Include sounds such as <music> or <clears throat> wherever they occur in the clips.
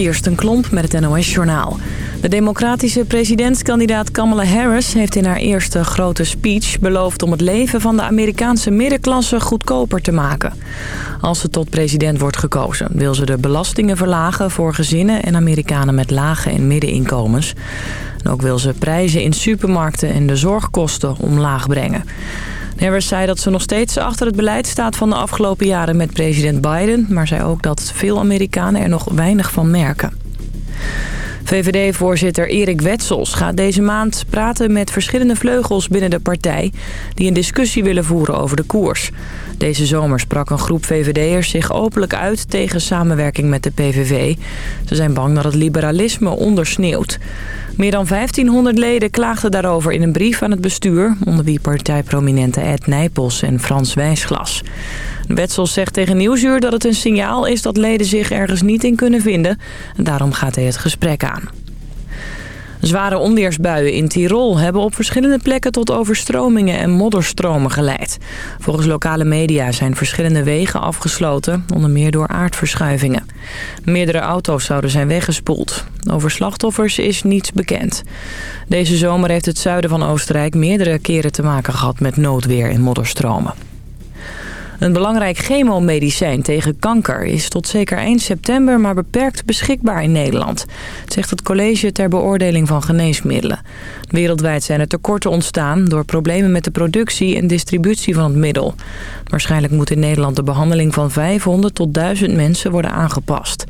Kirsten Klomp met het NOS-journaal. De democratische presidentskandidaat Kamala Harris heeft in haar eerste grote speech beloofd om het leven van de Amerikaanse middenklasse goedkoper te maken. Als ze tot president wordt gekozen wil ze de belastingen verlagen voor gezinnen en Amerikanen met lage en middeninkomens. En ook wil ze prijzen in supermarkten en de zorgkosten omlaag brengen. Harris zei dat ze nog steeds achter het beleid staat van de afgelopen jaren met president Biden... maar zei ook dat veel Amerikanen er nog weinig van merken. VVD-voorzitter Erik Wetsels gaat deze maand praten met verschillende vleugels binnen de partij... die een discussie willen voeren over de koers. Deze zomer sprak een groep VVD'ers zich openlijk uit tegen samenwerking met de PVV. Ze zijn bang dat het liberalisme ondersneeuwt. Meer dan 1500 leden klaagden daarover in een brief aan het bestuur... onder wie partijprominente Ed Nijpels en Frans Wijsglas. Wetsels zegt tegen Nieuwsuur dat het een signaal is dat leden zich ergens niet in kunnen vinden. En daarom gaat hij het gesprek aan. Zware onweersbuien in Tirol hebben op verschillende plekken tot overstromingen en modderstromen geleid. Volgens lokale media zijn verschillende wegen afgesloten, onder meer door aardverschuivingen. Meerdere auto's zouden zijn weggespoeld. Over slachtoffers is niets bekend. Deze zomer heeft het zuiden van Oostenrijk meerdere keren te maken gehad met noodweer en modderstromen. Een belangrijk chemomedicijn tegen kanker is tot zeker 1 september maar beperkt beschikbaar in Nederland. zegt het college ter beoordeling van geneesmiddelen. Wereldwijd zijn er tekorten ontstaan door problemen met de productie en distributie van het middel. Waarschijnlijk moet in Nederland de behandeling van 500 tot 1000 mensen worden aangepast.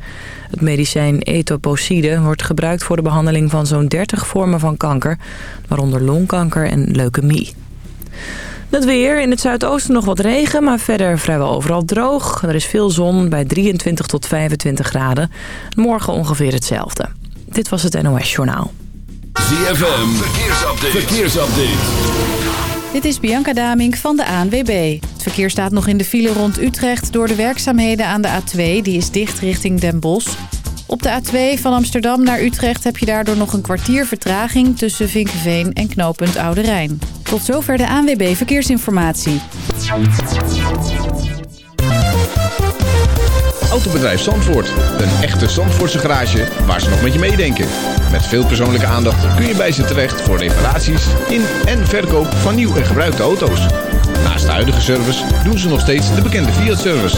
Het medicijn etoposide wordt gebruikt voor de behandeling van zo'n 30 vormen van kanker, waaronder longkanker en leukemie. Het weer. In het zuidoosten nog wat regen, maar verder vrijwel overal droog. Er is veel zon bij 23 tot 25 graden. Morgen ongeveer hetzelfde. Dit was het NOS Journaal. ZFM. Verkeersupdate. Verkeersupdate. Dit is Bianca Damink van de ANWB. Het verkeer staat nog in de file rond Utrecht door de werkzaamheden aan de A2. Die is dicht richting Den Bosch. Op de A2 van Amsterdam naar Utrecht heb je daardoor nog een kwartier vertraging... tussen Vinkenveen en knooppunt Oude Rijn. Tot zover de ANWB Verkeersinformatie. Autobedrijf Zandvoort. Een echte Zandvoortse garage waar ze nog met je meedenken. Met veel persoonlijke aandacht kun je bij ze terecht... voor reparaties in en verkoop van nieuw en gebruikte auto's. Naast de huidige service doen ze nog steeds de bekende Fiat-service...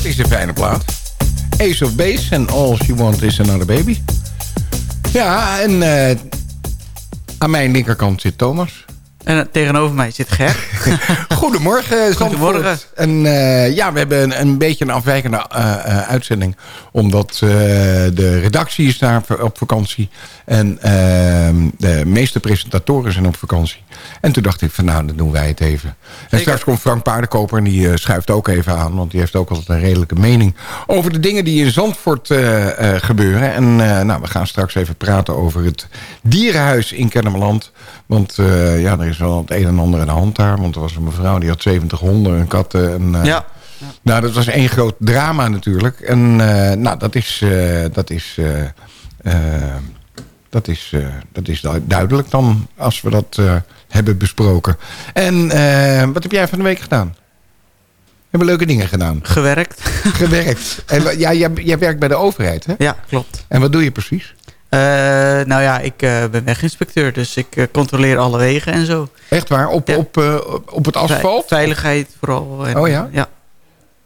Dat is een fijne plaat. Ace of Base en All She Want Is Another Baby. Ja, en uh, aan mijn linkerkant zit Thomas. En tegenover mij zit Ger. <laughs> Goedemorgen, Goedemorgen. En uh, ja, we hebben een, een beetje een afwijkende uh, uitzending. Omdat de redactie is daar op vakantie. En ehm, de meeste presentatoren zijn op vakantie. En toen dacht ik van nou, dan doen wij het even. En straks komt Frank Paardenkoper en die schuift ook even aan. Want die heeft ook altijd een redelijke mening over de dingen die in Zandvoort gebeuren. En nou, we gaan straks even praten over het dierenhuis in Kennemerland. Want ja, er is wel het een en ander in de hand daar. Want er was een mevrouw die had 70 honden en katten. En, ja. ja. Nou, dat was één groot drama natuurlijk. En uh, nou, dat is... Dat is dat is, dat is duidelijk dan, als we dat hebben besproken. En wat heb jij van de week gedaan? We hebben leuke dingen gedaan. Gewerkt. Gewerkt. En, <laughs> ja, jij, jij werkt bij de overheid, hè? Ja, klopt. En wat doe je precies? Uh, nou ja, ik uh, ben weginspecteur, dus ik uh, controleer alle wegen en zo. Echt waar? Op, ja. op, op het asfalt? Veiligheid vooral. En, oh ja? ja?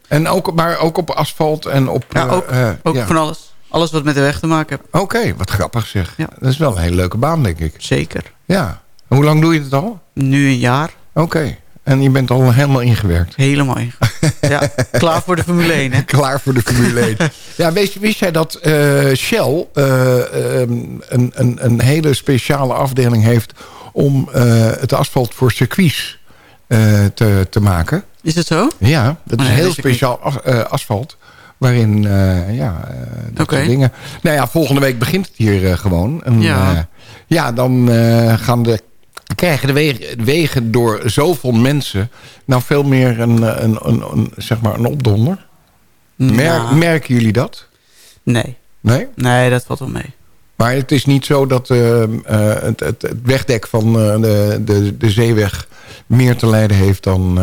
En ook, maar ook op asfalt en op... Ja, ook, ook ja. van alles. Alles wat met de weg te maken heeft. Oké, okay, wat grappig zeg. Ja. Dat is wel een hele leuke baan, denk ik. Zeker. Ja. En hoe lang doe je het al? Nu een jaar. Oké. Okay. En je bent al helemaal ingewerkt. Helemaal ingewerkt. Ja, <laughs> klaar voor de Formule 1. Hè? klaar voor de Formule 1. <laughs> ja, wist, wist jij dat uh, Shell uh, um, een, een, een hele speciale afdeling heeft... om uh, het asfalt voor circuits te, te maken? Is het zo? Ja, dat is nee, heel speciaal as, asfalt. Waarin, ja, dat okay. dingen... Nou ja, volgende week begint het hier gewoon. En, ja. ja, dan gaan de krijgen de wegen, wegen, door zoveel mensen nou veel meer een, een, een, een zeg maar een opdonder? Merk, nou. merken jullie dat? Nee. Nee? Nee, dat valt wel mee. Maar het is niet zo dat uh, uh, het, het, het, wegdek van uh, de, de, de zeeweg meer te lijden heeft dan...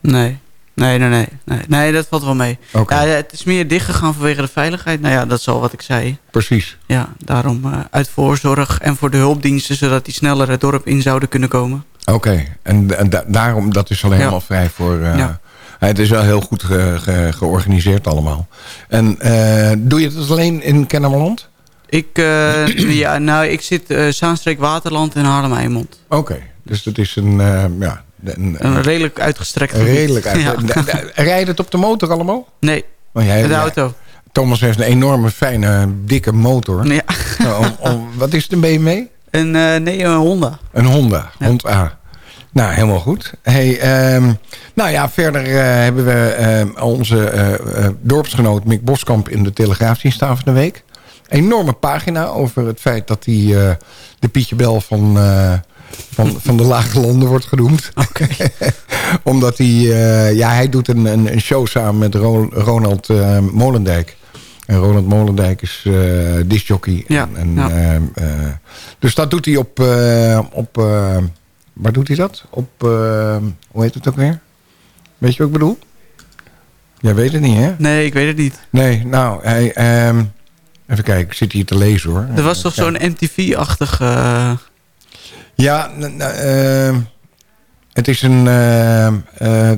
Nee. Nee, nee, nee, nee. Nee, dat valt wel mee. Okay. Ja, het is meer dichtgegaan vanwege de veiligheid. Nou ja, dat is al wat ik zei. Precies. Ja, daarom uh, uit voorzorg en voor de hulpdiensten... zodat die sneller het dorp in zouden kunnen komen. Oké, okay. en, en da daarom, dat is al helemaal ja. vrij voor... Uh, ja. Het is wel heel goed ge ge georganiseerd allemaal. En uh, doe je het alleen in Kennemerland? Ik, <clears throat> ja, nou, ik zit Zaanstreek Waterland en Haarlem-Eimond. Oké, okay. dus dat is een... ja, een, een, redelijk uitgestrekt een redelijk uitgestrekt. <laughs> Ja. Rijdt het op de motor allemaal? Nee, oh, jij, de auto. Thomas heeft een enorme, fijne, dikke motor. Ja. Nou, om, om, wat is het, een BMW? Een, uh, nee, een Honda. Een Honda, ja. Hond A. Nou, helemaal goed. Hey, um, nou ja, verder uh, hebben we uh, onze uh, dorpsgenoot Mick Boskamp in de Telegraaf zien staan van de week. Enorme pagina over het feit dat hij de Pietje Bel van van, van de lage landen wordt genoemd. Okay. <laughs> Omdat hij, uh, ja, hij doet een, een, show samen met Ro Ronald uh, Molendijk. En Ronald Molendijk is uh, discjockey. Ja, en, ja. dus dat doet hij op... op waar doet hij dat? Op, hoe heet het ook weer? Weet je wat ik bedoel? Jij weet het niet, hè? Nee, ik weet het niet. Nee, nou, hij... Um, even kijken, ik zit hier te lezen, hoor. Er was toch zo'n MTV-achtig... Ja, uh, het is een... Uh, uh,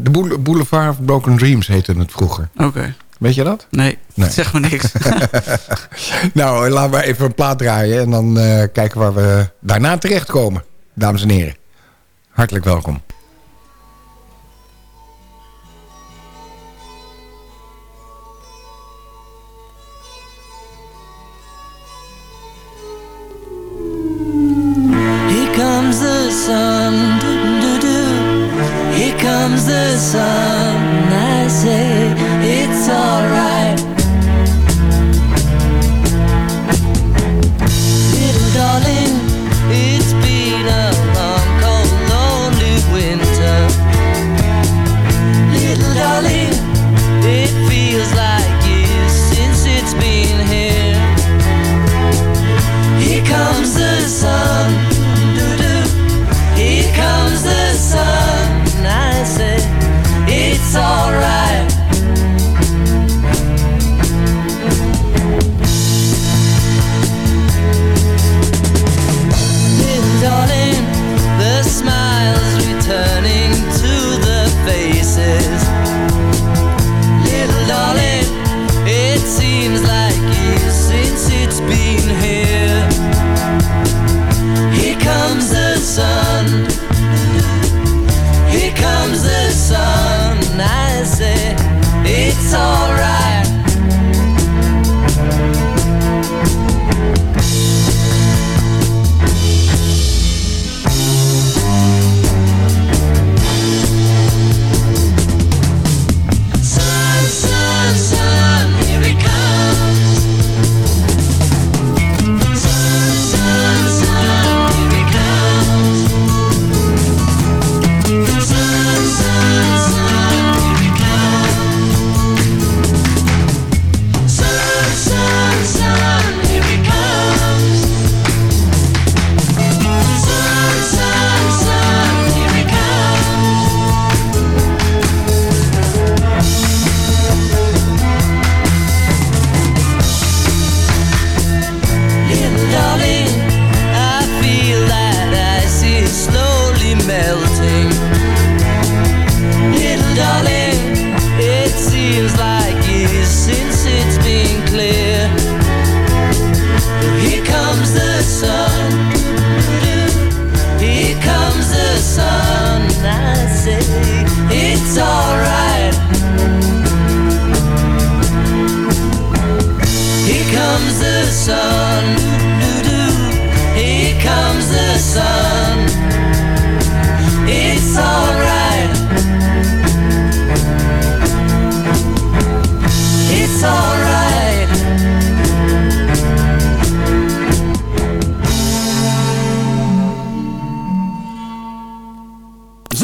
de Boulevard of Broken Dreams heette het vroeger. Oké. Okay. Weet je dat? Nee, nee. <laughs> zeg me niks. <laughs> nou, laten we even een plaat draaien... en dan kijken waar we daarna terechtkomen. Dames en heren, hartelijk welkom.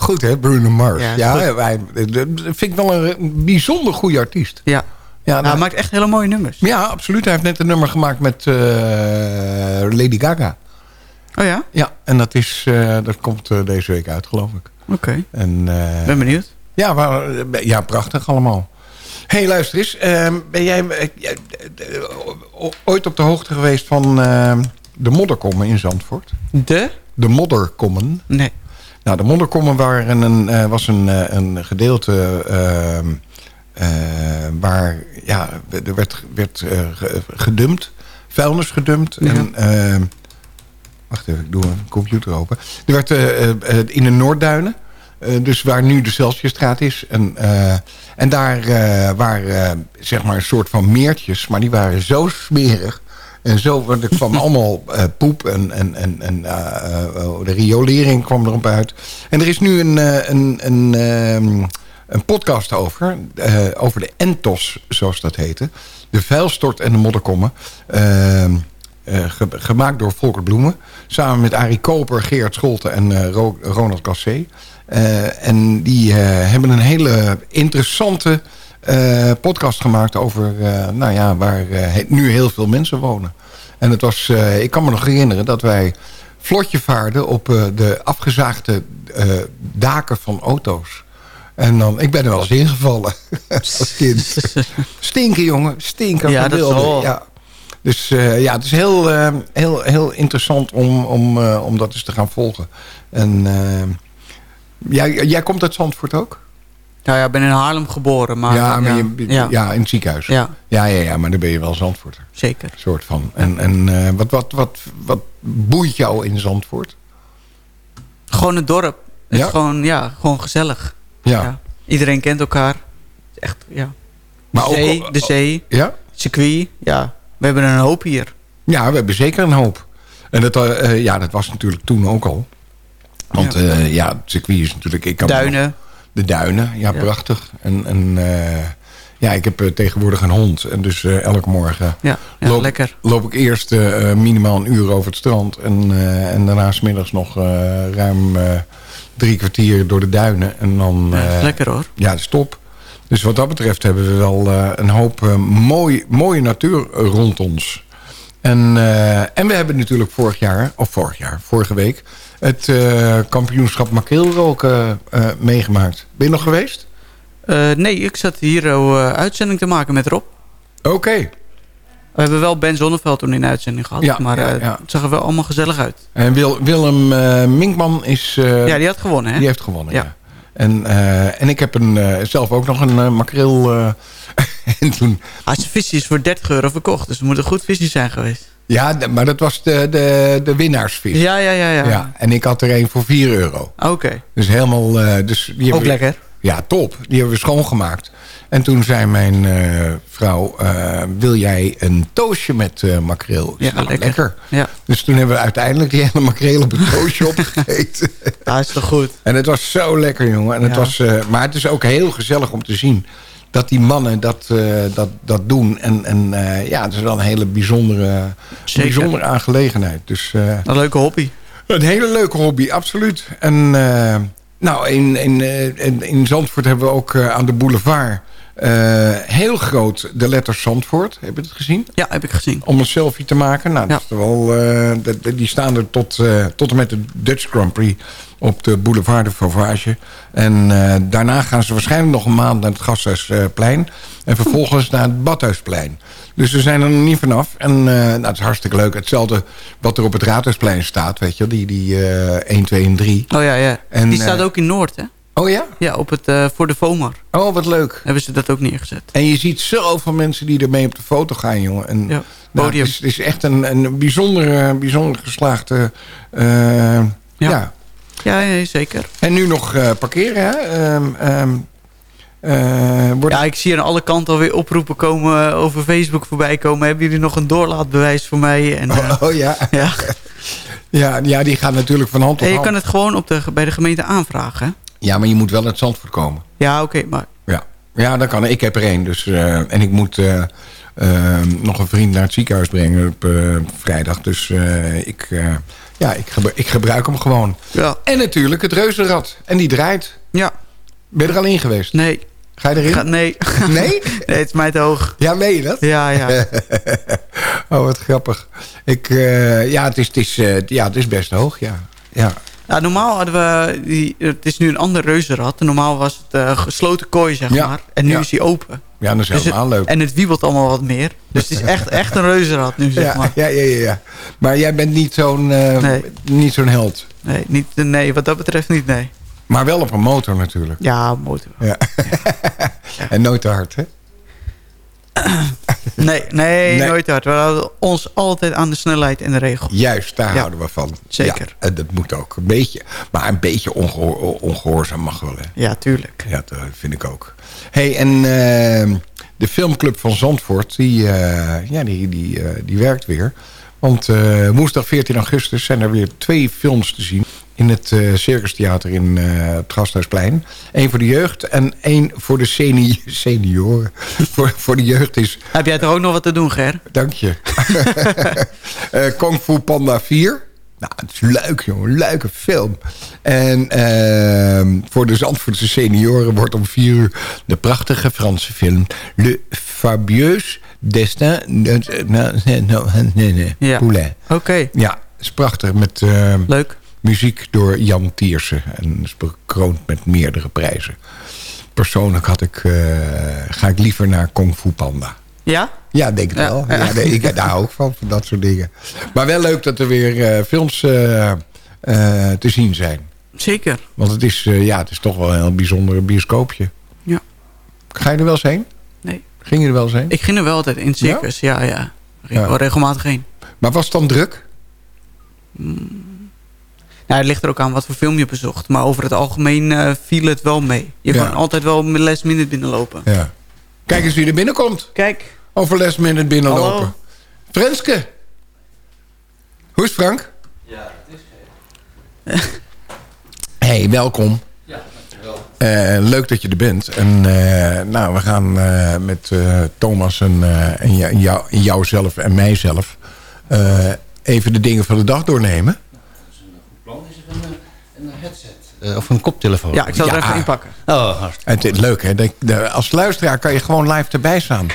Goed hè, Bruno Mars. Ja, hij, dat vind ik wel een bijzonder goede artiest. Ja. Ja, Nou, nou, hij maakt echt hele mooie nummers. ja, absoluut. Hij heeft net een nummer gemaakt met eh, Lady Gaga. Oh ja? Ja, en dat, is, eh, dat komt eh, deze week uit, geloof ik. Oké. Eh, Ben benieuwd. ja, maar, eh, ja, prachtig allemaal. hey, luister eens. ehm, ben jij eh, eh, eh, ooit op de hoogte geweest van eh, de modderkommen in Zandvoort? De? De modderkommen. Nee. Nou, de modderkommen waren een, eh, was een, eh, een gedeelte ehm, eh, waar ja, er werd, werd ge- gedumpt, vuilnis gedumpt. Ja. En, ehm, wacht even, ik doe een computer open. Er werd in de Noordduinen, dus waar nu de Celsiusstraat is. En, en daar waren zeg maar een soort van meertjes, maar die waren zo smerig. En zo, want er kwam allemaal eh, poep en, en, en, en eh, eh, de riolering kwam erop uit. En er is nu een, een, een, ehm, een podcast over, over de entos, zoals dat heette. De vuilstort en de modderkommen. Ehm, eh, ge- gemaakt door Volker Bloemen. Samen met Arie Koper, Gerard Scholten en Ro- Ronald Cassé. En die hebben een hele interessante eh, podcast gemaakt... over eh, nou ja, waar eh, nu heel veel mensen wonen. En het was, ik kan me nog herinneren dat wij vlotje vaarden... op de afgezaagde daken van auto's. En dan, ik ben er wel eens ingevallen <laughs> als kind. <laughs> Stinken, jongen. Stinken Ja, dat wilde. zal. Ja. Dus ja, het is heel, heel, heel interessant om, om, om dat eens te gaan volgen. En jij, jij komt uit Zandvoort ook? Nou ja, ik ben in Haarlem geboren, maar... ja, maar ja, je, ja. ja, in het ziekenhuis. ja, ja, ja, ja, maar dan ben je wel Zandvoorter. zeker. Soort van. En, en eh, wat, wat, wat, wat boeit jou in Zandvoort? Gewoon het dorp. Het Ja? is gewoon, ja, gewoon gezellig. Ja. Iedereen kent elkaar. Echt, ja. Maar de ook zee, al- de zee, Ja? circuit, ja. We hebben een hoop hier. Ja, we hebben zeker een hoop. En dat, eh, eh, ja, dat was natuurlijk toen ook al. Want Ja. ja, ja het circuit is natuurlijk... Ik kan Duinen. De duinen, ja, Ja. prachtig. En, en eh, ja, ik heb eh, tegenwoordig een hond. En dus eh, elke morgen Ja, ja loop, lekker. loop ik eerst minimaal een uur over het strand. En, eh, en daarna 's middags nog ruim drie kwartier door de duinen. En dan, Ja, lekker hoor. ja, dat is top. Dus wat dat betreft hebben we wel een hoop mooi, mooie natuur rond ons. En, en we hebben natuurlijk vorig jaar, of vorig jaar, vorige week... het eh, kampioenschap makreelroken eh, meegemaakt. Ben je nog geweest? Eh, nee, ik zat hier uitzending te maken met Rob. Oké. We hebben wel Ben Zonneveld toen in de uitzending gehad. Ja, maar ja, eh, ja. het zag er wel allemaal gezellig uit. En Wil, Willem eh, Minkman is... eh, ja, die had gewonnen hè? die heeft gewonnen, ja. En, eh, en ik heb een, eh, zelf ook nog een eh, makreel... eh, <laughs> en toen, Ah, zijn visje is voor 30 euro verkocht. Dus het moet een goed visje zijn geweest. Ja, maar dat was de, de, de winnaarsvis. Ja, ja, ja. ja. Ja, en ik had er een voor 4 euro. Oké. Dus helemaal... eh, dus die hebben Ook we- lekker. Ja, top. Die hebben we schoongemaakt. En toen zei mijn eh, vrouw... eh, wil jij een toastje met makreel? Ja, nou, lekker. Ja, Dus toen hebben we uiteindelijk die hele makreel op een toastje <laughs> opgegeten. ah, is toch goed. En het was zo lekker, jongen. En het Ja. was, maar het is ook heel gezellig om te zien... dat die mannen dat, eh, dat, dat doen. En, en eh, ja, het is wel een hele bijzondere, Zeker. bijzondere aangelegenheid. Dus eh, Een leuke hobby. een hele leuke hobby, absoluut. En nou, in, in, in, in Zandvoort hebben we ook aan de boulevard... eh, heel groot de letters Zandvoort. Heb je het gezien? Ja, heb ik gezien. Om een selfie te maken. Nou, dat Ja. is wel, eh, die staan er tot, eh, tot en met de Dutch Grand Prix op de boulevard de Fauvage. En daarna gaan ze waarschijnlijk nog een maand naar het Gasthuisplein. En vervolgens naar het Badhuisplein. Dus we zijn er nog niet vanaf. En eh, nou, het is hartstikke leuk. Hetzelfde wat er op het Raadhuisplein staat. Weet je, die, die eh 1, 2 en 3. Oh ja, ja. En, Die staat ook in Noord, hè? Oh ja? Ja, op het, eh, voor de FOMAR Oh, wat leuk. hebben ze dat ook neergezet. En je ziet zoveel mensen die ermee op de foto gaan, jongen. En, Ja, nou, het, is, het is echt een, een bijzonder, bijzonder geslaagde... eh, ja. Ja, ja, zeker. En nu nog eh, parkeren, hè? Ehm, ehm, eh, wordt... Ja, ik zie aan alle kanten alweer oproepen komen eh, over Facebook voorbij komen. Hebben jullie nog een doorlaatbewijs voor mij? En, eh, Oh, ja. <laughs> ja. ja. Ja, die gaan natuurlijk van hand tot En je hand. kan het gewoon op de, bij de gemeente aanvragen. Ja, maar je moet wel uit Zandvoort komen. Ja, oké, maar Ja, ja dat kan. Ik heb er één. Dus, eh, en ik moet eh, eh, nog een vriend naar het ziekenhuis brengen op vrijdag. Dus ik, ja, ik, gebru- ik gebruik hem gewoon. ja. En natuurlijk het reuzenrad. En die draait. Ja, Ben je er al in geweest? nee. Ga je erin? Ga, nee. <laughs> Nee? <laughs> nee, het is mij te hoog. Ja, meen je dat? Ja, ja. <laughs> oh, wat grappig. Ik, ja, het is, het, is, ja, het is best hoog, ja. ja. Ja, normaal hadden we... Die, het is nu een ander reuzenrad. Normaal was het eh, gesloten kooi, zeg Ja, maar. En nu ja. is die open. Ja, dat is Dus helemaal het- leuk. En het wiebelt allemaal wat meer. Dus het is echt, echt een reuzenrad nu, zeg maar. ja, ja, ja, ja. Maar jij bent niet zo'n eh, Nee. niet zo'n held. Nee, niet, nee, wat dat betreft niet, nee. Maar wel op een motor natuurlijk. Ja, motor. Ja. <laughs> en nooit te hard, hè? <coughs> Nee, nee, Nee. nooit hard. We houden ons altijd aan de snelheid en de regel. Juist, daar Ja, houden we van. zeker. Ja, en dat moet ook een beetje. Maar een beetje ongehoor, ongehoorzaam mag wel, hè? Ja, tuurlijk. Ja, dat vind ik ook. hey, en eh, de filmclub van Zandvoort, die, eh, ja, die, die, eh, die werkt weer. Want eh, woensdag 14 augustus zijn er weer twee films te zien. In het eh, Circus Theater in eh, het Gasthuisplein. Eén voor de jeugd en één voor de seni senioren. voor, voor de jeugd is, Heb jij toch ook nog wat te doen, Ger? dank je, Eh, Kung Fu Panda 4. Nou, het is leuk, jongen. Een leuke film. En ehm, voor de Zandvoortse senioren wordt om vier uur... de prachtige Franse film... Le Fabieux Destin... de- nou, nee, nou, nee, nee, Ja. Poulain. Oké, Ja, is prachtig met eh, leuk. Muziek door Jan Tiersen. En is bekroond met meerdere prijzen. Persoonlijk had ik, eh, ga ik liever naar Kung Fu Panda. Ja? Ja, denk Ja, wel. ja. Nee, ik daar ook van, van dat soort dingen. Maar wel leuk dat er weer eh, films eh, te zien zijn. Zeker. Want het is, ja, het is toch wel een heel bijzonder bioscoopje. Ja. Ga je er wel eens heen? Nee. Ging je er wel eens heen? Ik ging er wel altijd in circus. Ja, ja. Ik ging Ja. wel regelmatig heen. Maar was het dan druk? Nou, het ligt er ook aan wat voor film je bezocht. Maar over het algemeen eh, viel het wel mee. Je Ja. kan altijd wel met last minute binnenlopen. Ja. Kijk eens wie er binnenkomt. Kijk. Over last minute binnenlopen. Hallo. Frenske. Hoe is het, Frank? Ja, het is <laughs> Hey, welkom. Ja, dankjewel. Eh, leuk dat je er bent. En eh, nou, we gaan eh, met eh, Thomas en, eh, en, jou, jouzelf en mijzelf... eh, even de dingen van de dag doornemen. plan is er een, een headset. Eh, of een koptelefoon. Ja, ik zal Ja. er even inpakken. Oh, hartstikke. Het is leuk, hè? De- als luisteraar kan je gewoon live erbij staan.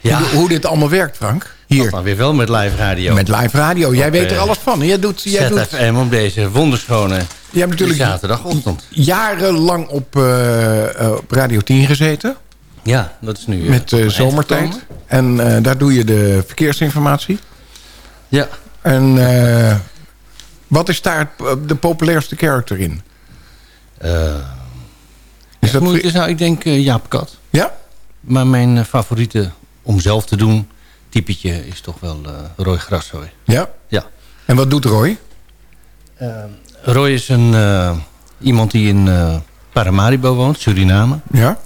Ja. Hoe, hoe dit allemaal werkt, Frank. Hier, Maar weer wel met live radio. met live radio. Jij Op, weet er eh, alles van. Jij, doet, jij, doet, op deze wonderschone jij hebt natuurlijk zaterdagochtend. jarenlang op, eh, eh, op Radio 10 gezeten. Ja, dat is nu... met uh, zomertijd. En eh, daar doe je de verkeersinformatie. Ja. En eh, wat is daar het- de populairste character in? eh Is dat moeilijk is nou, ik denk eh, Jaap Kat. Ja? Maar mijn eh, favoriete om zelf te doen typetje is toch wel eh, Roy Grassoy. Ja? Ja. En wat doet Roy? Roy is een, eh, iemand die in eh, Paramaribo woont, Suriname. Ja?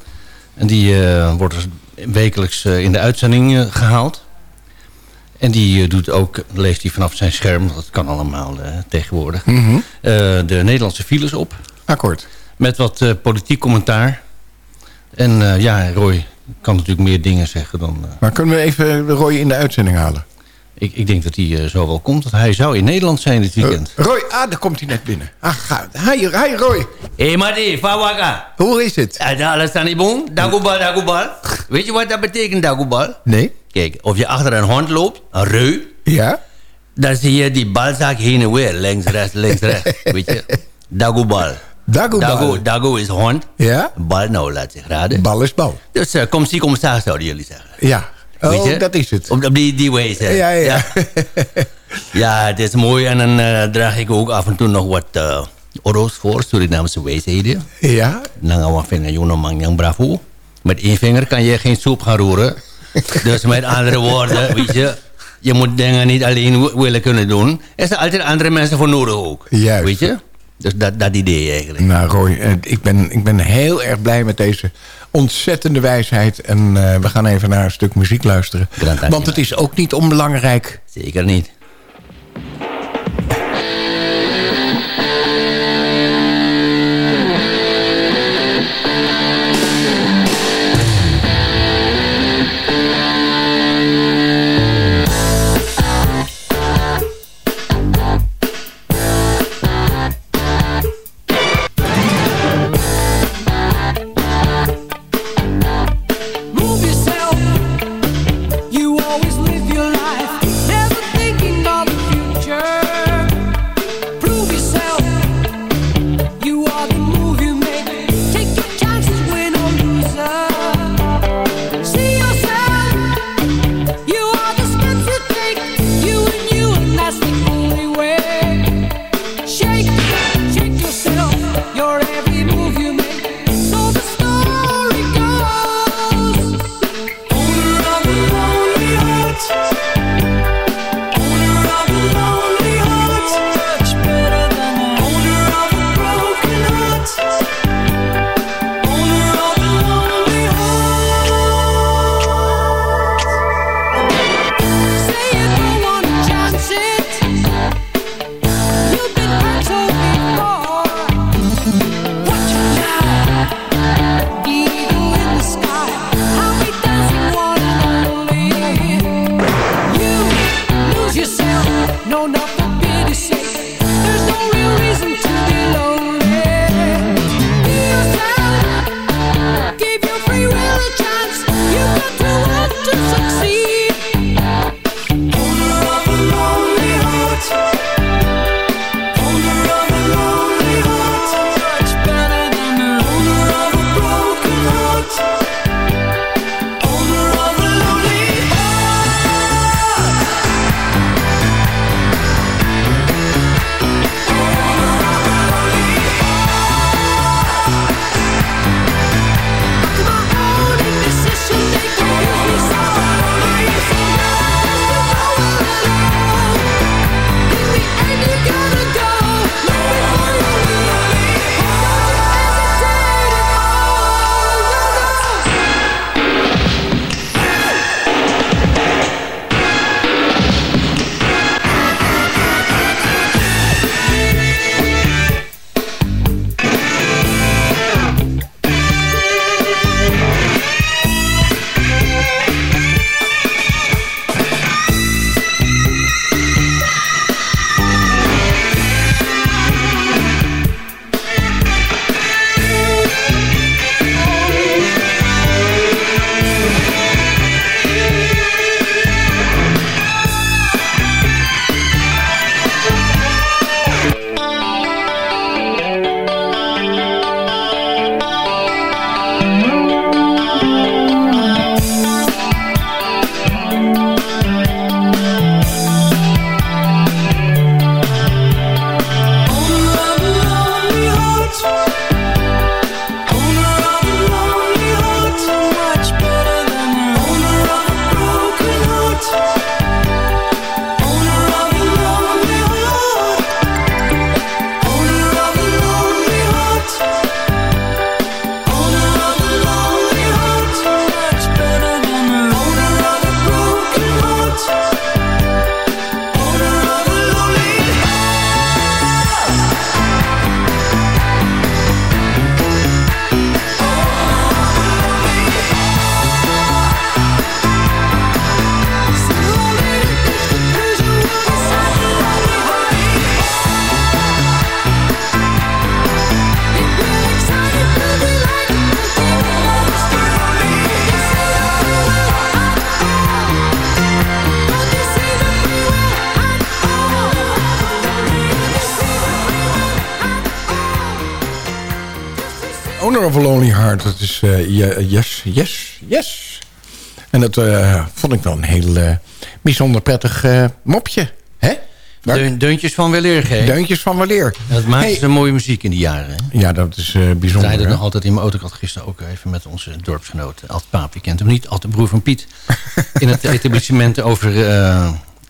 En die eh, wordt dus wekelijks eh, in de uitzending eh, gehaald. En die eh, doet ook, leest hij vanaf zijn scherm, dat kan allemaal eh, tegenwoordig, Mhm. eh, de Nederlandse files op. Akkoord. Met wat politiek commentaar. En ja, Roy kan natuurlijk meer dingen zeggen dan... Maar kunnen we even Roy in de uitzending halen? Ik, ik denk dat hij eh, zo wel komt. Dat hij zou in Nederland zijn dit weekend. Eh, Roy, ah, daar komt hij net binnen. Ah, ga. Hi, hi Roy. Hé, hey, Mati, Fawaka. Hoe is het? Alles aan die boom? Dagobal, dagobal. Weet je wat dat betekent, dagobal? Nee? Kijk, of je achter een hond loopt, een reu... Ja? dan zie je die balzaak heen en weer. Links, rechts, links, rechts. <laughs> Weet je? Dagobal. Dagobal. Dago, dago is hond. Ja? Bal, nou, laat zich raden. Bal is bal. Dus uh, kom zie, kom sta, zouden jullie zeggen. Ja. Weet Oh, je? dat is het. Op, op die, die wijze. Ja, ja. Ja, <laughs> Ja, het is mooi. En dan eh, draag ik ook af en toe nog wat uh, oro's voor, Surinaamse wijsheden. Ja? Dan gaan we vinger, jono man, yang bravo. Met één vinger kan je geen soep gaan roeren. <laughs> dus met andere woorden, weet je... Je moet dingen niet alleen willen kunnen doen. Er zijn altijd andere mensen voor nodig ook. Juist. Weet je? Dus dat, dat idee eigenlijk. Nou Roy, eh, ik ben, ik ben heel erg blij met deze ontzettende wijsheid. En eh, we gaan even naar een stuk muziek luisteren. Want het is ook niet onbelangrijk. Zeker niet. Yes, Yes, Yes. En dat eh, vond ik wel een heel eh, bijzonder prettig eh, mopje. Hè? Deun- deuntjes van weleer, hè? Deuntjes van weleer. Dat maakt Hey. ze mooie muziek in die jaren. Hè? Ja, dat is eh Ik bijzonder. rijd hè? nog altijd in mijn auto. Ik had gisteren ook even met onze dorpsgenoot Alt Paap. Je kent hem niet, Alt de broer van Piet. <laughs> in het etablissement over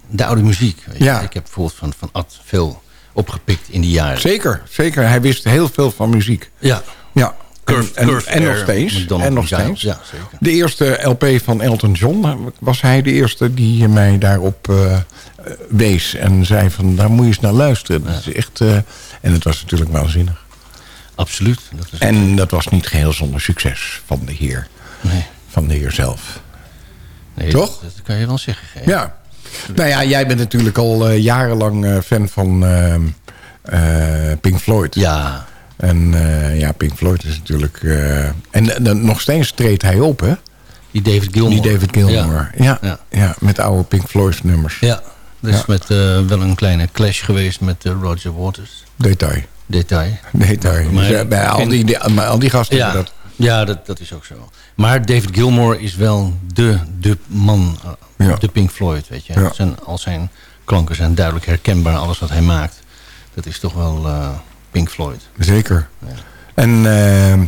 de oude muziek. Weet je. Ja. Ik heb bijvoorbeeld van, van Ad veel opgepikt in die jaren. Zeker, zeker. Hij wist heel veel van muziek. Ja. Ja. Curved- en, en, Curved en nog steeds. En nog steeds. Ja, zeker. De eerste LP van Elton John was hij de eerste die mij daarop eh, eh, wees. En zei van, daar moet je eens naar luisteren. Dat is echt, eh, en het was natuurlijk waanzinnig. Absoluut. Dat is, En dat was niet geheel zonder succes van de heer. nee, Van de heer zelf. nee, Toch? Dat, dat kan je wel zeggen. hè? Ja. Nou ja, jij bent natuurlijk al eh, jarenlang eh, fan van ehm, eh, Pink Floyd. Ja, En eh, ja, Pink Floyd is natuurlijk... eh, en nog steeds treedt hij op, hè? die David Gilmour. Die David Gilmour. Ja, ja. Ja. met oude Pink Floyd nummers. Ja, is Ja. met eh, wel een kleine clash geweest met Roger Waters. Detail. Detail. Detail. Maar- Dus, bij al die, die- maar al die gasten Ja, dat. ja dat, dat is ook zo. Maar David Gilmour is wel de, de man, de Pink Floyd, weet je. Zijn, al zijn klanken zijn duidelijk herkenbaar. Alles wat hij maakt, dat is toch wel Pink Floyd. Zeker. En eh,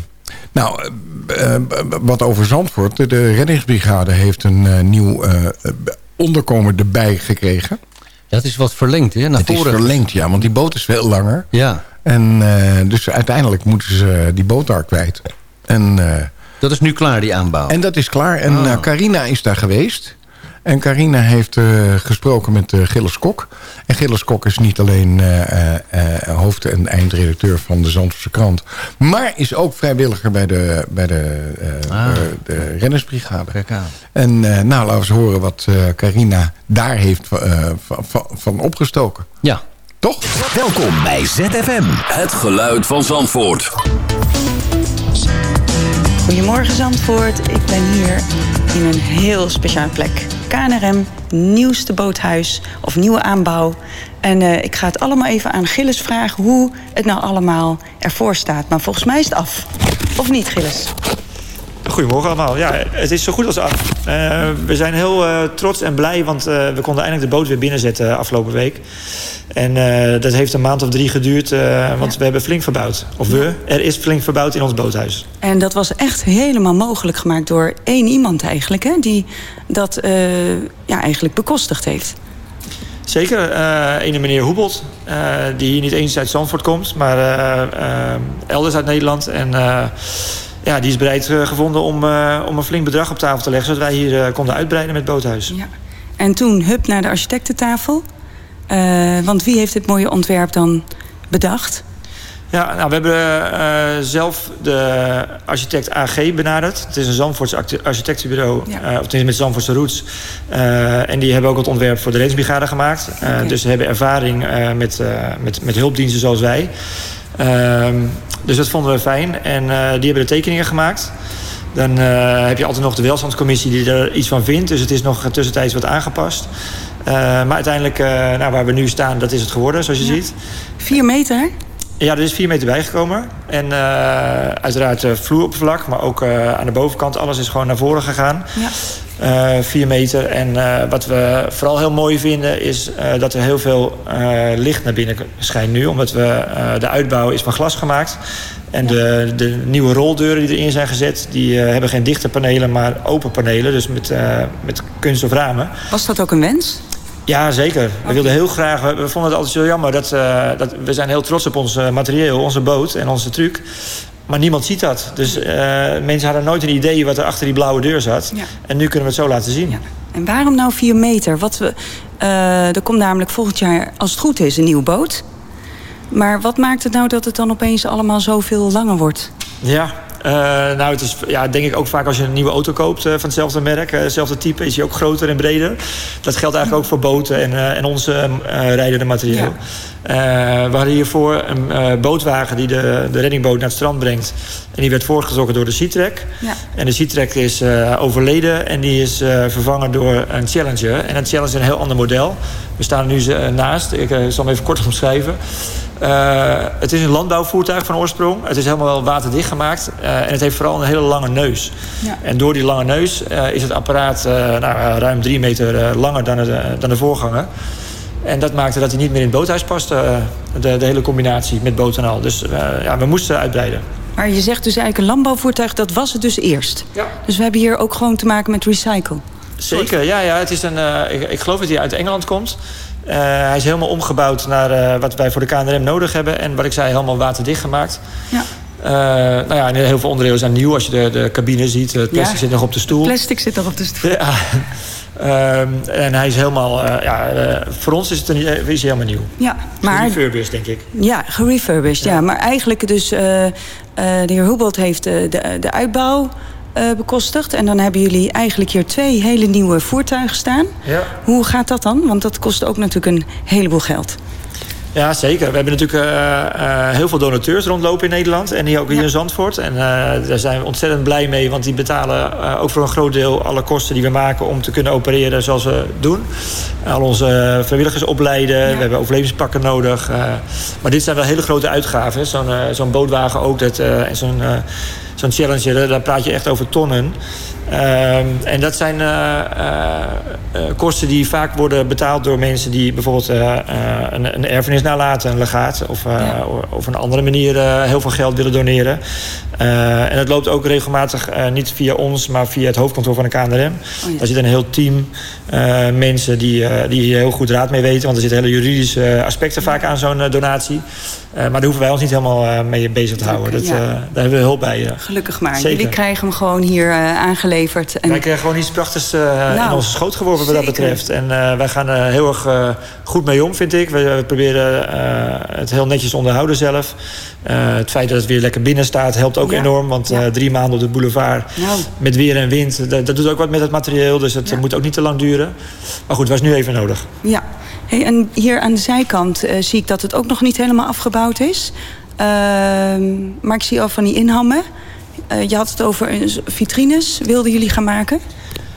nou, eh, eh, wat over Zandvoort. De reddingsbrigade heeft een eh, nieuw eh, onderkomen erbij gekregen. Dat is wat verlengd, hè? Naar Het is verlengd, ja, want die boot is veel langer. Ja, En eh, dus uiteindelijk moeten ze die boot daar kwijt. En, dat is nu klaar, die aanbouw. en dat is klaar. En eh, Carina is daar geweest. En Carina heeft eh, gesproken met eh, Gilles Kok. En Gilles Kok is niet alleen eh, eh, eh, hoofd- en eindredacteur van de Zandvoortse krant... maar is ook vrijwilliger bij de, bij de, eh, Ah. de rennersbrigade. En eh, nou, laten we eens horen wat eh, Carina daar heeft eh, van, van, van opgestoken. Ja, Toch? Welkom bij ZFM. Het geluid van Zandvoort. Goedemorgen Zandvoort, ik ben hier in een heel speciaal plek. KNRM, nieuwste boothuis of nieuwe aanbouw. En eh, ik ga het allemaal even aan Gilles vragen hoe het nou allemaal ervoor staat. Maar volgens mij is het af. Of niet, Gilles? Goedemorgen allemaal. Ja, het is zo goed als af. Eh, we zijn heel eh, trots en blij, want eh, we konden eindelijk de boot weer binnenzetten afgelopen week. En dat heeft een maand of drie geduurd, want we hebben flink verbouwd. Of we, er is flink verbouwd in ons boothuis. En dat was echt helemaal mogelijk gemaakt door één iemand eigenlijk... Hè, die dat ja, eigenlijk bekostigd heeft. Zeker, eh ene meneer Hoebelt, die hier niet eens uit Zandvoort komt, maar elders uit Nederland. En ja, die is bereid eh, gevonden om, eh, om een flink bedrag op tafel te leggen, zodat wij hier eh, konden uitbreiden met boothuis. Ja. En toen hup naar de architectentafel. Want wie heeft dit mooie ontwerp dan bedacht? Ja, nou, we hebben zelf de architect AG benaderd. Het is een Zandvoortse acte- architectenbureau, Ja. eh, of tenminste met Zandvoortse roots. En die hebben ook het ontwerp voor de reddingsbrigade gemaakt. Dus ze hebben ervaring met, met, met hulpdiensten zoals wij. Dus dat vonden we fijn. En eh, die hebben de tekeningen gemaakt. Dan eh, heb je altijd nog de welstandscommissie die er iets van vindt. Dus het is nog tussentijds wat aangepast. Eh, maar uiteindelijk, nou, waar we nu staan, dat is het geworden, zoals je ziet. Vier meter? Ja, er is 4 meter bijgekomen. En uiteraard vloeroppervlak, maar ook aan de bovenkant. Alles is gewoon naar voren gegaan. Ja. Eh 4 meter. En eh, wat we vooral heel mooi vinden is eh, dat er heel veel licht naar binnen schijnt nu. Omdat we, de uitbouw is van glas gemaakt. En de, de nieuwe roldeuren die erin zijn gezet, die hebben geen dichte panelen, maar open panelen. Dus met, met kunst of ramen. Was dat ook een wens? Ja, zeker. We wilden heel graag. We, vonden het altijd zo jammer dat, dat we zijn heel trots op ons eh, materieel, onze boot en onze truc. Maar niemand ziet dat. Dus eh, mensen hadden nooit een idee wat er achter die blauwe deur zat. Ja. En nu kunnen we het zo laten zien. Ja. En waarom nou vier meter? Wat we, eh, er komt namelijk volgend jaar, als het goed is, een nieuwe boot. Maar wat maakt het nou dat het dan opeens allemaal zoveel langer wordt? Ja, nou, het is ja, denk ik ook vaak als je een nieuwe auto koopt eh, van hetzelfde merk, eh, hetzelfde type, is die ook groter en breder. Dat geldt eigenlijk ook voor boten en, eh, en onze eh rijdende materieel. Eh, we hadden hiervoor een eh, bootwagen die de, de reddingboot naar het strand brengt. En die werd voortgetrokken door de Sea-Trek. Ja. En de Sea-Trek is eh, overleden en die is eh, vervangen door een Challenger. En een Challenger is een heel ander model. We staan er nu eh, naast. Ik eh, zal hem even kort omschrijven. Eh, het is een landbouwvoertuig van oorsprong. Het is helemaal wel waterdicht gemaakt. eh, en het heeft vooral een hele lange neus. Ja. En door die lange neus eh, is het apparaat nou, ruim drie meter langer dan de, dan de voorganger. En dat maakte dat hij niet meer in het boothuis paste. de, de hele combinatie met boot en al. Dus ja, we moesten uitbreiden. Maar je zegt dus eigenlijk een landbouwvoertuig, dat was het dus eerst. Ja. Dus we hebben hier ook gewoon te maken met recycle. Zeker, ja, ja. Het is een, ik, ik geloof dat hij uit Engeland komt. Eh, hij is helemaal omgebouwd naar eh, wat wij voor de KNRM nodig hebben. En wat ik zei, helemaal waterdicht gemaakt. Ja. Eh, nou ja, en heel veel onderdelen zijn nieuw. Als je de, de cabine ziet, het plastic Ja. zit nog op de stoel. Plastic zit er op de stoel. Ja. Ehm, en hij is helemaal, ja, voor ons is het een, is hij helemaal nieuw. Ja, maar Refurbished, denk ik. Ja, gerefurbished. Ja. Maar eigenlijk dus, de heer Hubelt heeft de, de uitbouw bekostigd. En dan hebben jullie eigenlijk hier twee hele nieuwe voertuigen staan. Ja. Hoe gaat dat dan? Want dat kost ook natuurlijk een heleboel geld. Ja, zeker. We hebben natuurlijk eh, eh, heel veel donateurs rondlopen in Nederland. En die ook hier in Zandvoort. En eh, daar zijn we ontzettend blij mee. Want die betalen eh, ook voor een groot deel alle kosten die we maken... om te kunnen opereren zoals we doen. Al onze vrijwilligers opleiden. We hebben overlevingspakken nodig. eh. maar dit zijn wel hele grote uitgaven. Zo'n eh, zo'n bootwagen ook. Dat, eh, en zo'n... Zo'n Challenger, daar praat je echt over tonnen. Ehm, en dat zijn eh, eh, eh, kosten die vaak worden betaald door mensen die bijvoorbeeld een, een erfenis nalaten, een legaat, of, eh, of op een andere manier heel veel geld willen doneren. En het loopt ook regelmatig niet via ons, maar via het hoofdkantoor van de KNRM. Daar zit een heel team mensen die, die hier heel goed raad mee weten, want er zitten hele juridische aspecten vaak aan zo'n donatie. Eh, maar daar hoeven wij ons niet helemaal eh, mee bezig te houden. Dat, ja. eh, daar hebben we hulp bij. Gelukkig maar. Zeker. Jullie krijgen hem gewoon hier aangeleverd. En... Wij krijgen gewoon iets prachtigs in Nou, onze schoot geworpen wat dat betreft. En wij gaan er heel erg goed mee om, vind ik. We, we proberen het heel netjes onderhouden zelf. Eh, het feit dat het weer lekker binnen staat helpt ook Ja. enorm. Want eh, drie maanden op de boulevard Nou. met weer en wind... Dat, dat doet ook wat met het materieel, dus het moet ook niet te lang duren. Maar goed, het was nu even nodig. Ja. Hey, en hier aan de zijkant eh, zie ik dat het ook nog niet helemaal afgebouwd is. Ehm, maar ik zie al van die inhammen. Je had het over vitrines. Wilden jullie gaan maken?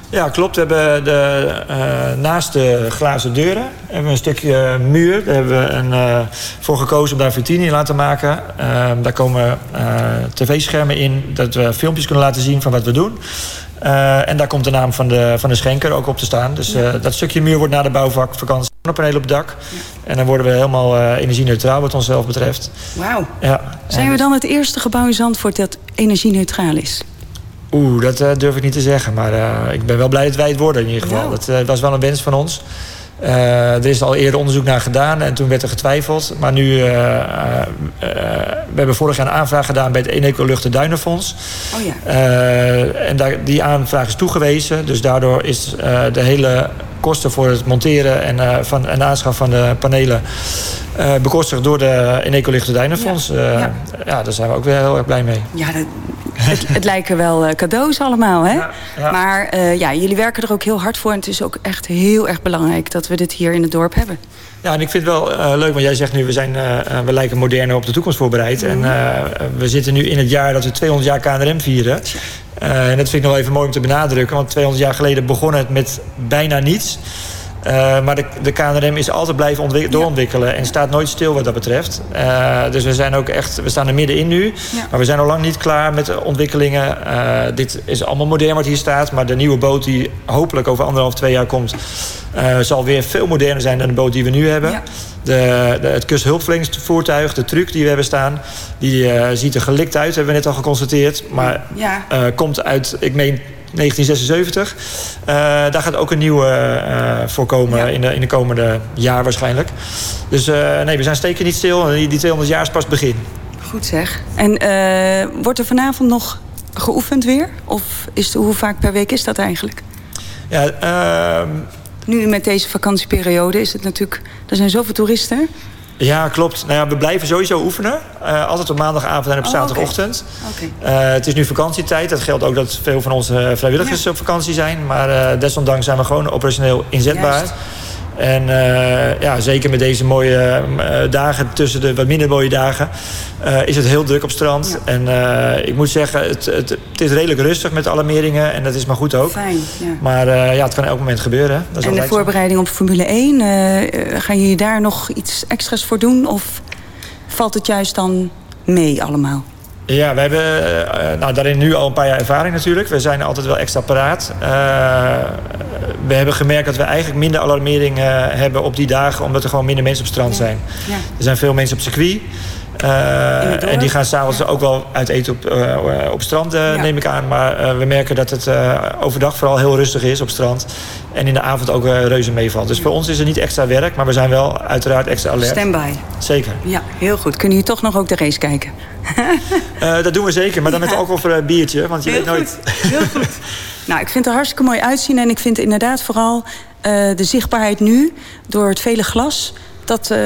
Ja, klopt. We hebben de, eh, naast de glazen deuren hebben we een stukje muur. Daar hebben we een, eh, voor gekozen om daar vitrine in laten maken. Ehm, daar komen eh, tv-schermen in, dat we filmpjes kunnen laten zien van wat we doen. En daar komt de naam van de, van de schenker ook op te staan. Dus dat stukje muur wordt na de bouwvakvakantie zonnepanelen op het dak. En dan worden we helemaal energie-neutraal wat onszelf betreft. Wauw. Ja. Zijn we dan het eerste gebouw in Zandvoort dat energie-neutraal is? Oeh, dat eh, durf ik niet te zeggen. Maar eh, ik ben wel blij dat wij het worden in ieder geval. Dat eh, was wel een wens van ons. Er is al eerder onderzoek naar gedaan en toen werd er getwijfeld. Maar nu, we hebben vorig jaar een aanvraag gedaan bij het Eneco Lucht- en Duinenfonds. Oh ja. En daar, die aanvraag is toegewezen. Dus daardoor is de hele kosten voor het monteren en, van, en de aanschaf van de panelen... eh, bekostigd door de Eneco Lucht- en Duinenfonds. Ja. ja. ja, daar zijn we ook weer heel erg blij mee. Ja, dat, het, het lijken wel eh, cadeaus allemaal, hè? ja. Maar eh, ja, jullie werken er ook heel hard voor. En het is ook echt heel erg belangrijk dat we dit hier in het dorp hebben. Ja, en ik vind het wel eh, leuk, want jij zegt nu... we, zijn, eh, eh, we lijken moderner op de toekomst voorbereid. En eh, we zitten nu in het jaar dat we 200 jaar KNRM vieren. Eh, en dat vind ik nog even mooi om te benadrukken. Want 200 jaar geleden begon het met bijna niets. Eh, maar de, de KNRM is altijd blijven ontwik- doorontwikkelen en staat nooit stil wat dat betreft. Eh, dus we zijn ook echt, we staan er middenin nu. Maar we zijn nog lang niet klaar met de ontwikkelingen. Eh, dit is allemaal modern wat hier staat. Maar de nieuwe boot die hopelijk over anderhalf, twee jaar komt... zal weer veel moderner zijn dan de boot die we nu hebben. De, de, het kusthulpverleningsvoertuig, de truck die we hebben staan... die ziet er gelikt uit, hebben we net al geconstateerd. Maar Ja. komt uit, ik meen, 1976. Eh, daar gaat ook een nieuwe eh voorkomen in, de, in de komende jaar waarschijnlijk. Dus eh, nee, we zijn steken niet stil. Die, die 200 jaar is pas het begin. Goed zeg. En wordt er vanavond nog geoefend weer? Of is hoe vaak per week is dat eigenlijk? Ja, ehm, Nu met deze vakantieperiode is het natuurlijk... Er zijn zoveel toeristen. Ja, klopt. Nou ja, we blijven sowieso oefenen. Eh, altijd op maandagavond en op Oh, zaterdagochtend. Oké. Eh, het is nu vakantietijd. Dat geldt ook dat veel van onze vrijwilligers op vakantie zijn. Maar eh, desondanks zijn we gewoon operationeel inzetbaar. Juist. En eh, ja, zeker met deze mooie eh, dagen tussen de wat minder mooie dagen... eh, is het heel druk op strand. En ik moet zeggen, het, het, het is redelijk rustig met alarmeringen. En dat is maar goed ook. Fijn, ja. Maar ja, het kan elk moment gebeuren. Dat is En de voorbereiding op Formule 1, eh, gaan jullie daar nog iets extra's voor doen? Of valt het juist dan mee allemaal? Ja, we hebben nou, daarin nu al een paar jaar ervaring natuurlijk. We zijn altijd wel extra paraat. Eh, we hebben gemerkt dat we eigenlijk minder alarmering hebben op die dagen... omdat er gewoon minder mensen op het strand zijn. Ja. Er zijn veel mensen op circuit. Eh, en die gaan s'avonds ook wel uit eten op, eh, op strand, eh, neem ik aan. Maar eh, we merken dat het eh, overdag vooral heel rustig is op strand. En in de avond ook eh, reuze meevalt. Dus voor ons is er niet extra werk, maar we zijn wel uiteraard extra alert. Standby. Zeker. Ja, heel goed. Kunnen jullie toch nog ook de race kijken? <laughs> Eh, dat doen we zeker, maar dan met een biertje. Want je Heel weet nooit... Heel goed. <laughs> Nou, ik vind het er hartstikke mooi uitzien. En ik vind inderdaad vooral eh, de zichtbaarheid nu, door het vele glas... Dat, eh,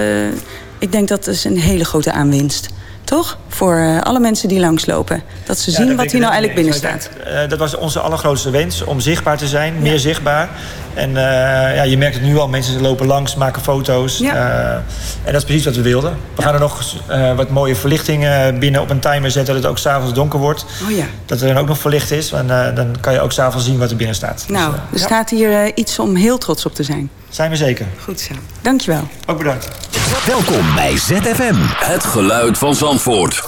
ik denk dat is een hele grote aanwinst. Toch? Voor eh, alle mensen die langslopen. Dat ze Ja, zien wat hier nou eigenlijk binnen staat. Eh, dat was onze allergrootste wens, om zichtbaar te zijn, meer zichtbaar. En eh, ja, je merkt het nu al, mensen lopen langs, maken foto's. Ja. Eh, en dat is precies wat we wilden. We gaan er nog eh, wat mooie verlichting eh, binnen op een timer zetten... dat het ook s'avonds donker wordt. Oh ja. Dat er dan ook nog verlicht is. En eh, dan kan je ook s'avonds zien wat er binnen staat. Nou, Dus, er ja, staat hier iets om heel trots op te zijn. zijn we zeker. Goed zo. Dankjewel. Ook bedankt. Welkom bij ZFM. Het geluid van Zandvoort.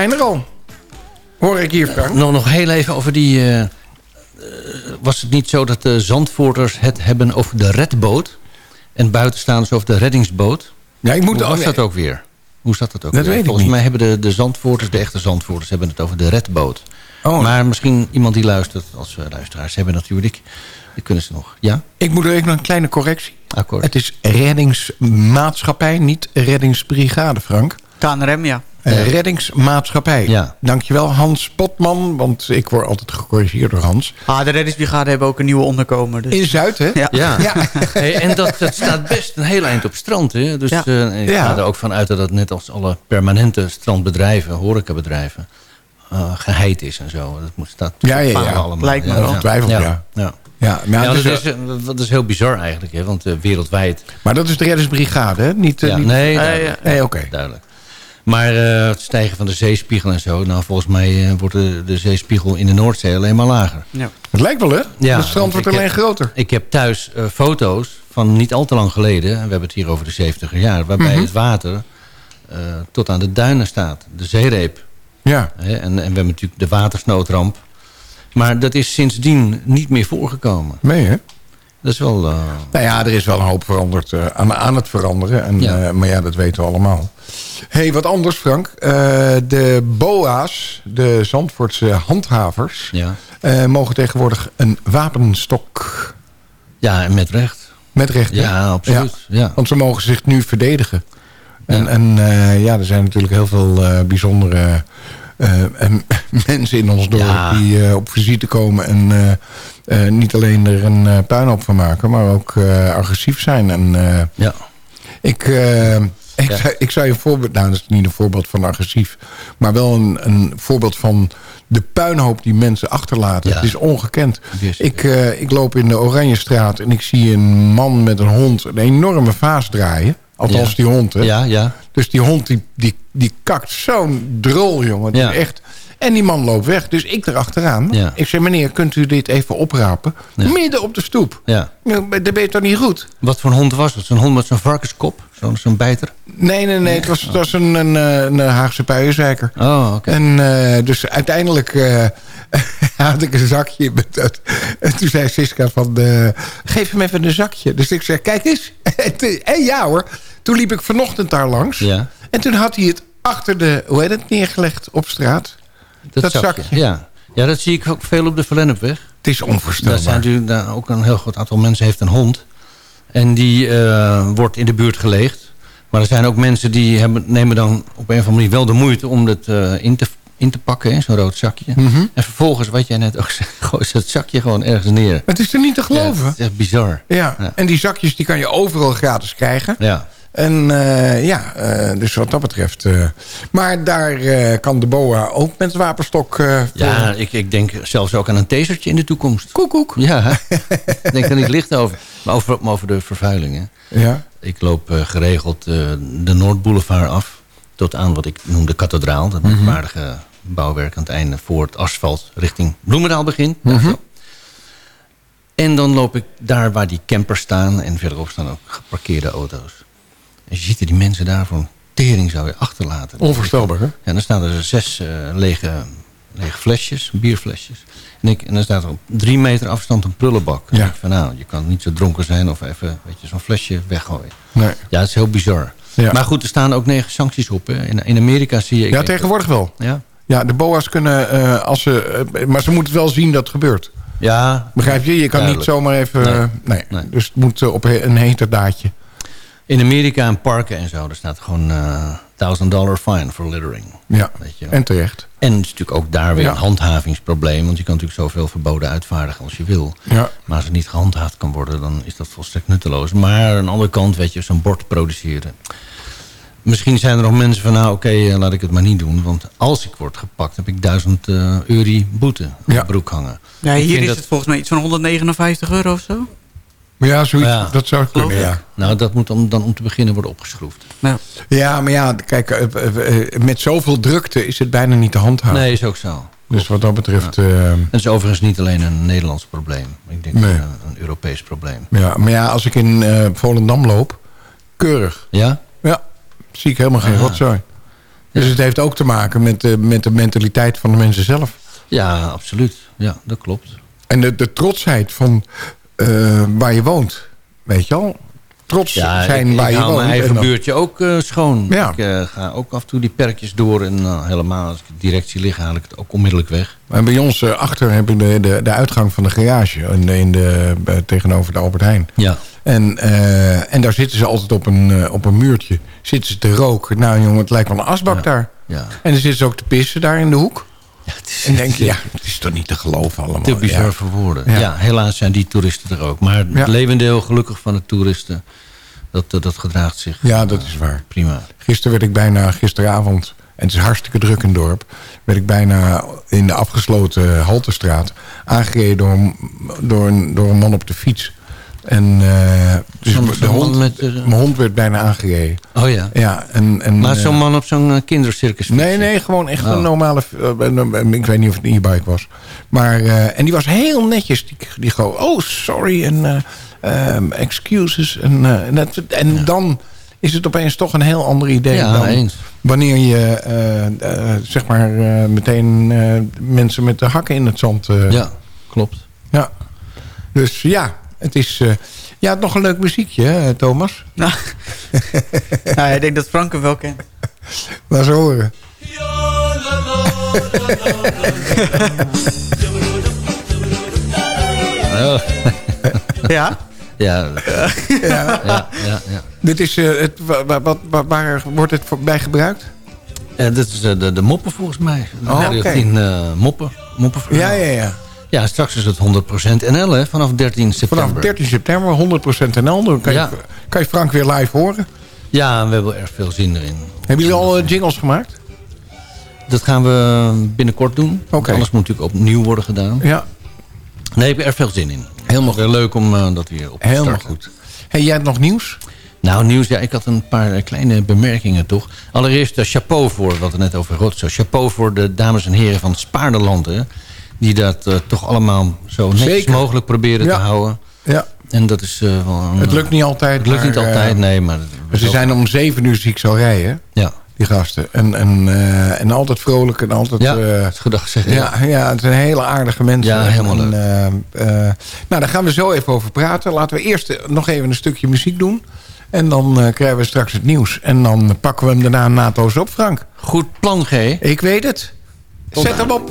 Zijn er al. Hoor ik hier, Frank? Nog, nog heel even over die... eh, eh, was het niet zo dat de Zandvoorters het hebben over de redboot... en buitenstaanders over de reddingsboot? Ja, ik moet Hoe was nee. dat ook weer? Hoe zat dat ook Dat weer? weet ik Volgens niet. mij hebben de, de Zandvoorters, de echte Zandvoorters... hebben het over de redboot. Oh, maar misschien iemand die luistert, als we luisteraars hebben natuurlijk... die kunnen ze nog. Ja? Ik moet er even een kleine correctie. Akkoord. Het is reddingsmaatschappij, niet reddingsbrigade, Frank. KNRM, ja. Eh, Reddingsmaatschappij. Ja. Dankjewel Hans Potman, want ik word altijd gecorrigeerd door Hans. Ah, de reddingsbrigade hebben ook een nieuwe onderkomen. Dus. In Zuid, hè? Ja. Ja. Ja. <laughs> Hey, en dat, dat staat best een heel eind op strand. Hè? Dus Ja. eh, ik Ja. ga er ook van uit dat het net als alle permanente strandbedrijven, horecabedrijven, eh geheid is en zo. Dat moet staat Ja, ja, ja. allemaal. Lijkt me ja, wel. Ongetwijfeld, ja. ja. Ja, dat, dus, is, eh, dat is heel bizar eigenlijk, hè? want wereldwijd... maar dat is de reddingsbrigade, hè? Niet, Ja, niet- nee, Eh, duidelijk. Nee, oké. duidelijk. Maar eh, het stijgen van de zeespiegel en zo... nou, volgens mij eh, wordt de, de zeespiegel in de Noordzee alleen maar lager. Ja. Het lijkt wel, hè? Ja, het strand wordt alleen heb- groter. Ik heb thuis eh, foto's van niet al te lang geleden... en we hebben het hier over de 70 jaar... waarbij Mhm. het water tot aan de duinen staat. De zeereep. Ja. En, en we hebben natuurlijk de watersnoodramp. Maar dat is sindsdien niet meer voorgekomen. Nee, hè? Dat is wel... eh, Nou ja, er is wel een hoop veranderd, eh, aan, aan het veranderen. En, Ja. eh, maar ja, dat weten we allemaal. hey, wat anders, Frank. De BOA's, de Zandvoortse handhavers... ja. mogen tegenwoordig een wapenstok ja, en met recht. met recht. hè? Ja, absoluut. Ja. Want ze mogen zich nu verdedigen. En, Ja. en ja, er zijn natuurlijk heel veel bijzondere en <laughs> mensen in ons dorp... Ja. die eh, op visite komen en eh, eh, niet alleen er een eh, puinhoop van maken... maar ook eh, agressief zijn. En eh, ja. ik, eh, ik, zou, ik zou je een voorbeeld... Nou, dat is niet een voorbeeld van agressief... maar wel een, een voorbeeld van de puinhoop die mensen achterlaten. Ja. Het is ongekend. Yes. Ik, eh, ik loop in de Oranjestraat en ik zie een man met een hond... een enorme vaas draaien. Althans, Ja. die hond, hè? Ja, ja. Dus die hond die, die, die kakt zo'n drol, jongen. Die Ja. is echt... En die man loopt weg. Dus ik erachteraan. Ja. Ik zeg, meneer, kunt u dit even oprapen? Ja. Midden op de stoep. ja. Nou, Dan ben je toch niet goed? Wat voor een hond was het? Zo'n hond met zo'n varkenskop? Zo'n zo'n bijter? Nee, nee, nee. Het was, het was een, een, eh, een Haagse puienzeiker. Oh, oké. En eh, dus uiteindelijk eh, <laughs> had ik een zakje. Met dat. En toen zei Siska van, geef hem even een zakje. Dus ik zeg, kijk eens. <laughs> En ja hoor, toen liep ik vanochtend daar langs. Ja. En toen had hij het achter de, hoe heet het, neergelegd op straat. Dat zakje. Ja. ja, dat zie ik ook veel op de Verlennepweg. Het is Daar zijn onvoorstelbaar. natuurlijk daar ook een heel groot aantal mensen heeft een hond. En die eh, wordt in de buurt geleegd. Maar er zijn ook mensen die hebben, nemen dan op een of andere manier wel de moeite om het eh, in, te, in te pakken, zo'n rood zakje. Mhm. En vervolgens, wat jij net ook <laughs> zei, ze het zakje gewoon ergens neer. Het is er niet te Ja, geloven. het is echt bizar. Ja, Ja. en die zakjes die kan je overal gratis krijgen. Ja. En eh, ja, eh, dus wat dat betreft. eh, maar daar kan de BOA ook met wapenstok... Ja, ik, ik denk zelfs ook aan een tasertje in de toekomst. Koekoek. <laughs> Ja, ik denk er niet licht over. Maar over, maar over de vervuiling. Hè. Ja. Ik loop geregeld de Noordboulevard af. Tot aan wat ik noem de kathedraal. Dat merkwaardige bouwwerk aan het einde voor het asfalt richting Bloemendaal begint. Daar zo. En dan loop ik daar waar die campers staan. En verderop staan ook geparkeerde auto's. En je ziet er die mensen daar voor een tering zou je achterlaten. Onvoorstelbaar, hè? En dan staan er zes eh, lege, lege flesjes, bierflesjes. En, ik, en dan staat er op drie meter afstand een prullenbak. En Ja. ik van nou, je kan niet zo dronken zijn of even zo'n flesje weggooien. Nee. Ja, het is heel bizar. Ja. Maar goed, er staan ook negen sancties op. Hè. In, in Amerika zie je... ik Ja, tegenwoordig wel. Ja, Ja, de BOA's kunnen, eh, als ze, eh, maar ze moeten wel zien dat het gebeurt. ja Begrijp je? Je kan niet zomaar even... Nee. nee. Nee. Dus het moet op een heterdaadje. In Amerika en parken en zo, daar staat gewoon eh 1000 dollar fine for littering. Ja, Weet je en terecht. En het is natuurlijk ook daar weer Ja. een handhavingsprobleem. Want je kan natuurlijk zoveel verboden uitvaardigen als je wil. Ja. Maar als het niet gehandhaafd kan worden, dan is dat volstrekt nutteloos. Maar aan de andere kant, weet je, zo'n bord produceren. Misschien zijn er nog mensen van, nou oké, eh, laat ik het maar niet doen. Want als ik word gepakt, heb ik 1000 eh euro boete op Ja. mijn broek hangen. Ja, hier is dat- het volgens mij iets van 159 euro of zo. Maar ja, zoiets, Ja. dat zou kunnen, ja. Nou, dat moet dan, dan om te beginnen worden opgeschroefd. Nou, Ja, maar ja, kijk, eh, eh, eh, met zoveel drukte is het bijna niet te handhaven. Nee, is ook zo. Dus wat dat betreft... Het is overigens niet alleen een Nederlands probleem. Ik denk Nee. een, een Europees probleem. ja, maar ja, als ik in eh, Volendam loop, keurig. Ja? Ja, zie ik helemaal geen Ah. rotzooi. Dus het heeft ook te maken met, de met de mentaliteit van de mensen zelf. Ja, absoluut. Ja, dat klopt. En de, de trotsheid van eh, waar je woont. Weet je wel? Trots Ja, zijn ik, waar ik je woont. mijn eigen En buurtje ook eh, schoon. Ja. Ik eh, ga ook af en toe die perkjes door. En eh, helemaal als ik direct zie liggen, haal ik het ook onmiddellijk weg. Maar bij ons achter heb je de, de, de uitgang van de garage. In de, in de, tegenover de Albert Heijn. Ja. En, en daar zitten ze altijd op een, op een muurtje. Zitten ze te roken. Nou jongen, het lijkt wel een asbak daar. Ja. En dan zitten ze ook te pissen daar in de hoek. En denk je, ja, het is toch niet te geloven allemaal. Te bizar Ja. voor woorden. Ja. Ja. helaas zijn die toeristen er ook. Maar Ja. het levendeel gelukkig van de toeristen, dat, dat, dat gedraagt zich Ja, dat is waar. prima. Gisteren werd ik bijna, gisteravond, en het is hartstikke druk in het dorp... werd ik bijna in de afgesloten Haltestraat aangereden door, door, een, door een man op de fiets. En eh, dus de hond, met, eh, mijn hond werd bijna aangereden. Oh ja. Ja, en, en, Maar eh, zo'n man op zo'n kindercircus. Nee, nee, gewoon echt Oh. een normale... eh, eh, ik weet niet of het een e-bike was. Maar, en die was heel netjes. Die, die gewoon, oh, sorry, en eh, ehm, excuses. En, en, dat, en dan is het opeens toch een heel ander idee... Ja, dan eens. wanneer je, zeg maar, meteen mensen met de hakken in het zand... Ja, klopt. ja. Dus ja, het is... eh ja, nog een leuk muziekje, hè, Thomas. <laughs> Nou, nou, ik denk dat Frank hem wel kent. Laat ze horen. Oh. <laughs> Ja? Ja, Ja. ja, ja, ja. Dit is, eh, het, wa- wa- wat, wa- waar wordt het voor, bij gebruikt? En dat is de, de moppen volgens mij. De Oh, Radio oké. 10 eh, moppen. moppen Ja, ja, ja. Ja, straks is het 100% NL hè, vanaf 13 september. Vanaf 13 september 100% NL. Dan kan, Ja. je, kan je Frank weer live horen. Ja, we hebben erg veel zin erin. Hebben jullie al eh, jingles gemaakt? Dat gaan we binnenkort doen. Oké. Alles moet natuurlijk opnieuw worden gedaan. Ja, Nee, ik heb er veel zin in. Helemaal Heel leuk om eh, dat weer op te helemaal starten. goed. Hey, jij hebt nog nieuws? Nou, nieuws, ja, ik had een paar eh, kleine bemerkingen toch. Allereerst uh, chapeau voor, wat we net over Rotzo. Chapeau voor de dames en heren van Spaarderland, hè. Die dat eh, toch allemaal zo netjes Zeker. mogelijk proberen Ja. te houden. Ja. En dat is eh, wel een, Het lukt niet altijd. Het lukt maar, niet altijd, eh, nee, maar... Ze zijn om zeven uur ziek zo rijden, Ja, die gasten. En, en, en altijd vrolijk en altijd... ja het gedacht zeggen. ja, ja, het zijn hele aardige mensen. Ja, helemaal En, leuk. nou, daar gaan we zo even over praten. Laten we eerst nog even een stukje muziek doen. En dan krijgen we straks het nieuws. En dan pakken we hem daarna naadloos op, Frank. Goed plan, G. Ik weet het. Zet hem op.